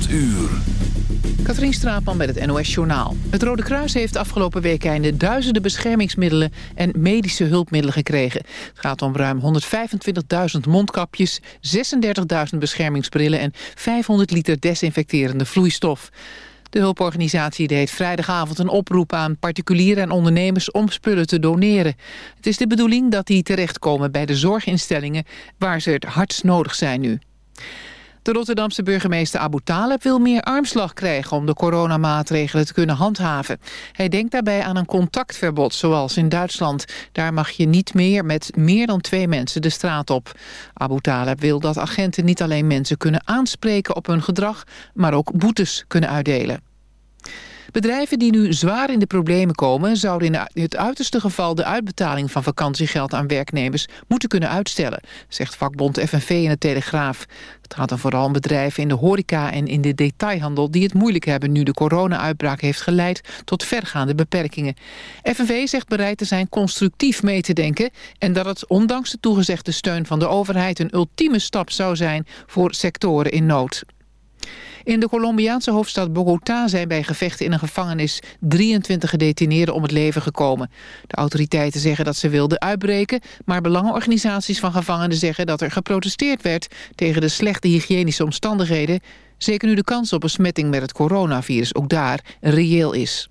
8 uur. Katrien Straatman met het NOS Journaal. Het Rode Kruis heeft afgelopen week einde duizenden beschermingsmiddelen en medische hulpmiddelen gekregen. Het gaat om ruim 125.000 mondkapjes, 36.000 beschermingsbrillen en 500 liter desinfecterende vloeistof. De hulporganisatie deed vrijdagavond een oproep aan particulieren en ondernemers om spullen te doneren. Het is de bedoeling dat die terechtkomen bij de zorginstellingen waar ze het hardst nodig zijn nu. De Rotterdamse burgemeester Abu Taleb wil meer armslag krijgen om de coronamaatregelen te kunnen handhaven. Hij denkt daarbij aan een contactverbod, zoals in Duitsland. Daar mag je niet meer met meer dan twee mensen de straat op. Abu Taleb wil dat agenten niet alleen mensen kunnen aanspreken op hun gedrag, maar ook boetes kunnen uitdelen. Bedrijven die nu zwaar in de problemen komen... zouden in het uiterste geval de uitbetaling van vakantiegeld aan werknemers... moeten kunnen uitstellen, zegt vakbond FNV in de Telegraaf. Het gaat dan vooral om bedrijven in de horeca en in de detailhandel... die het moeilijk hebben nu de corona-uitbraak heeft geleid... tot vergaande beperkingen. FNV zegt bereid te zijn constructief mee te denken... en dat het ondanks de toegezegde steun van de overheid... een ultieme stap zou zijn voor sectoren in nood. In de Colombiaanse hoofdstad Bogota zijn bij gevechten in een gevangenis 23 gedetineerden om het leven gekomen. De autoriteiten zeggen dat ze wilden uitbreken, maar belangenorganisaties van gevangenen zeggen dat er geprotesteerd werd tegen de slechte hygiënische omstandigheden, zeker nu de kans op besmetting met het coronavirus ook daar reëel is.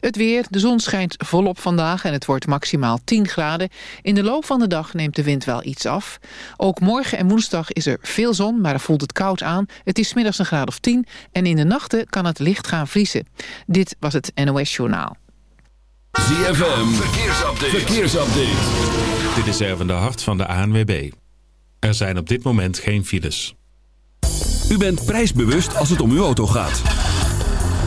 Het weer, de zon schijnt volop vandaag en het wordt maximaal 10 graden. In de loop van de dag neemt de wind wel iets af. Ook morgen en woensdag is er veel zon, maar er voelt het koud aan. Het is middags een graad of 10 en in de nachten kan het licht gaan vriezen. Dit was het NOS Journaal. ZFM, verkeersupdate. verkeersupdate. Dit is Erwin de Hart van de ANWB. Er zijn op dit moment geen files. U bent prijsbewust als het om uw auto gaat.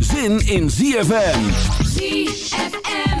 zin in ZFM. ZFM.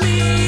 me.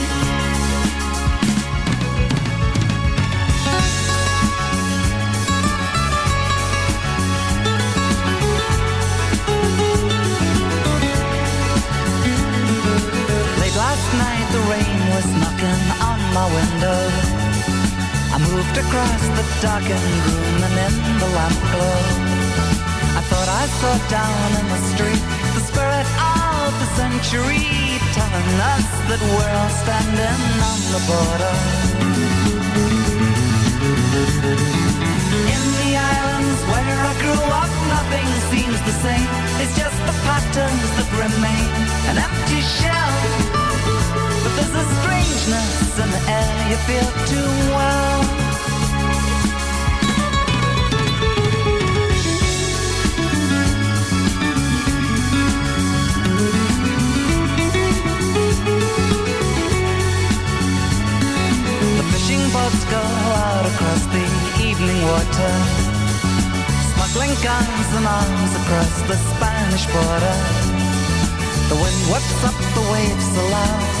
The rain was knocking on my window. I moved across the darkened room and in the lamp glow. I thought I saw down in the street the spirit of the century telling us that we're all standing on the border. The fishing boats go out across the evening water, smuggling guns and arms across the Spanish border. The wind whips up the waves aloud.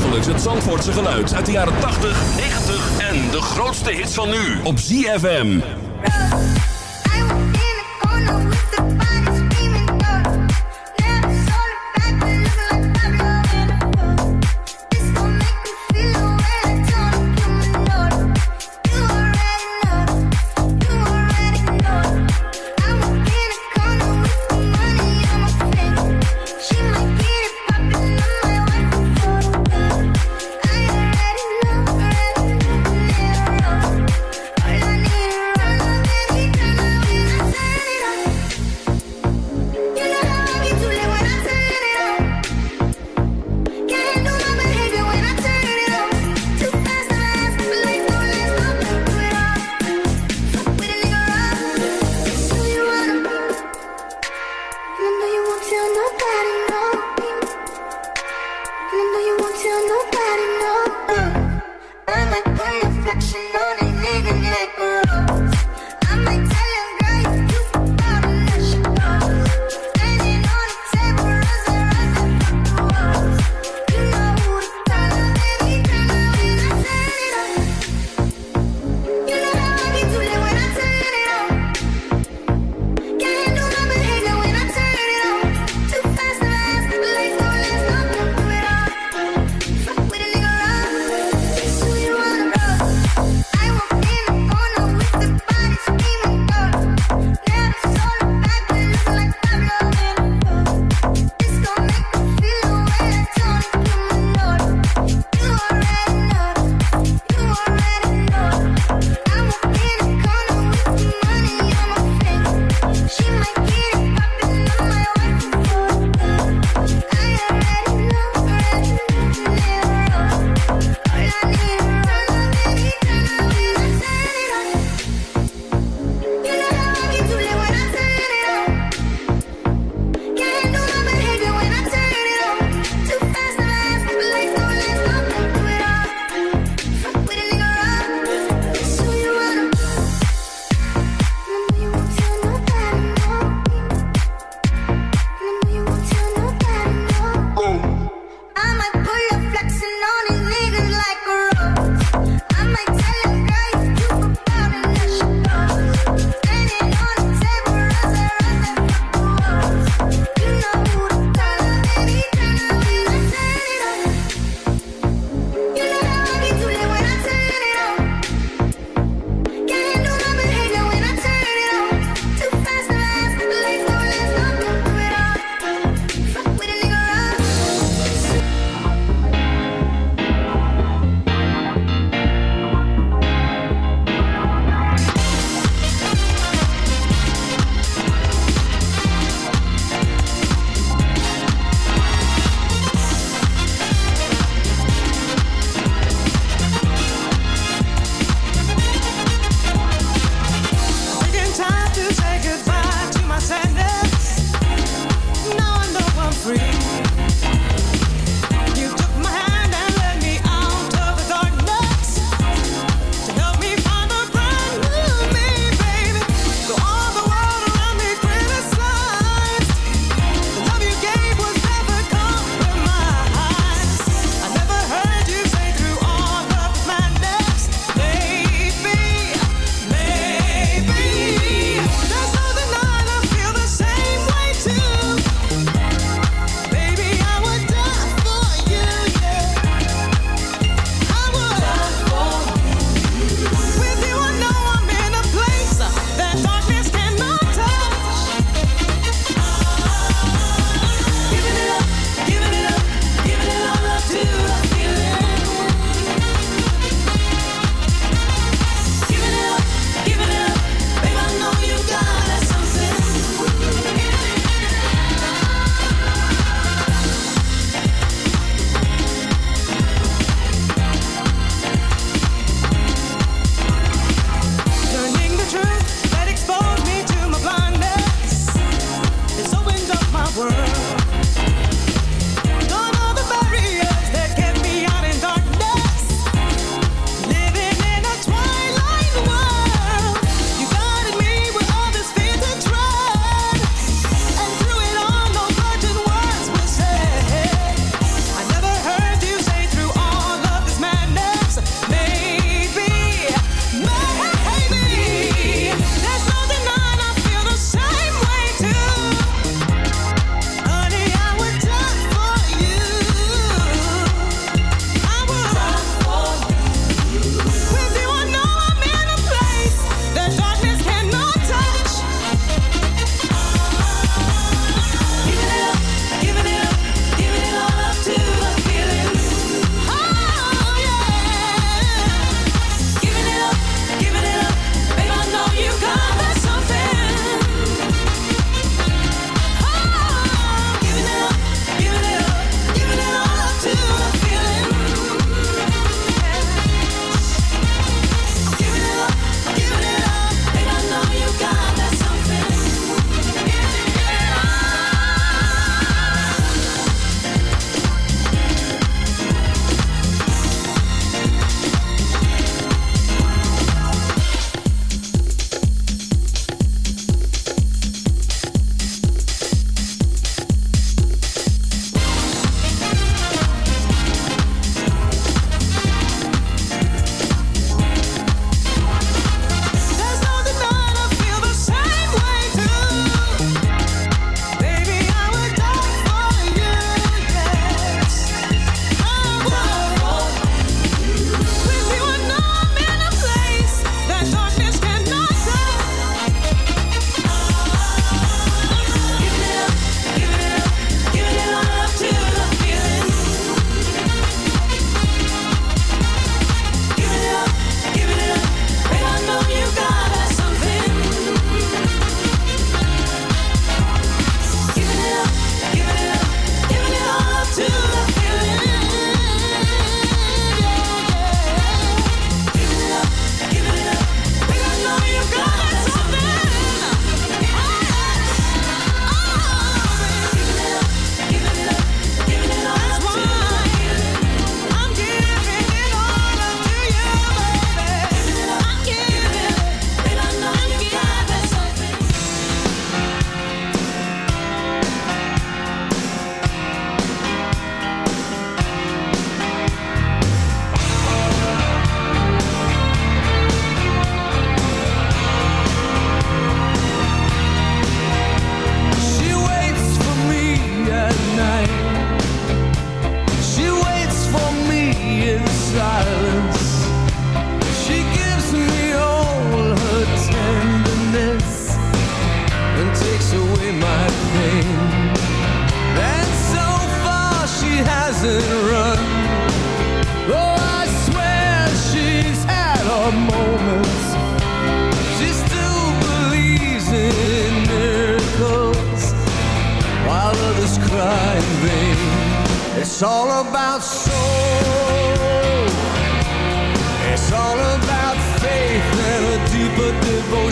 Dagelijks het Zandvoortse geluid uit de jaren 80, 90 en de grootste hits van nu op ZFM.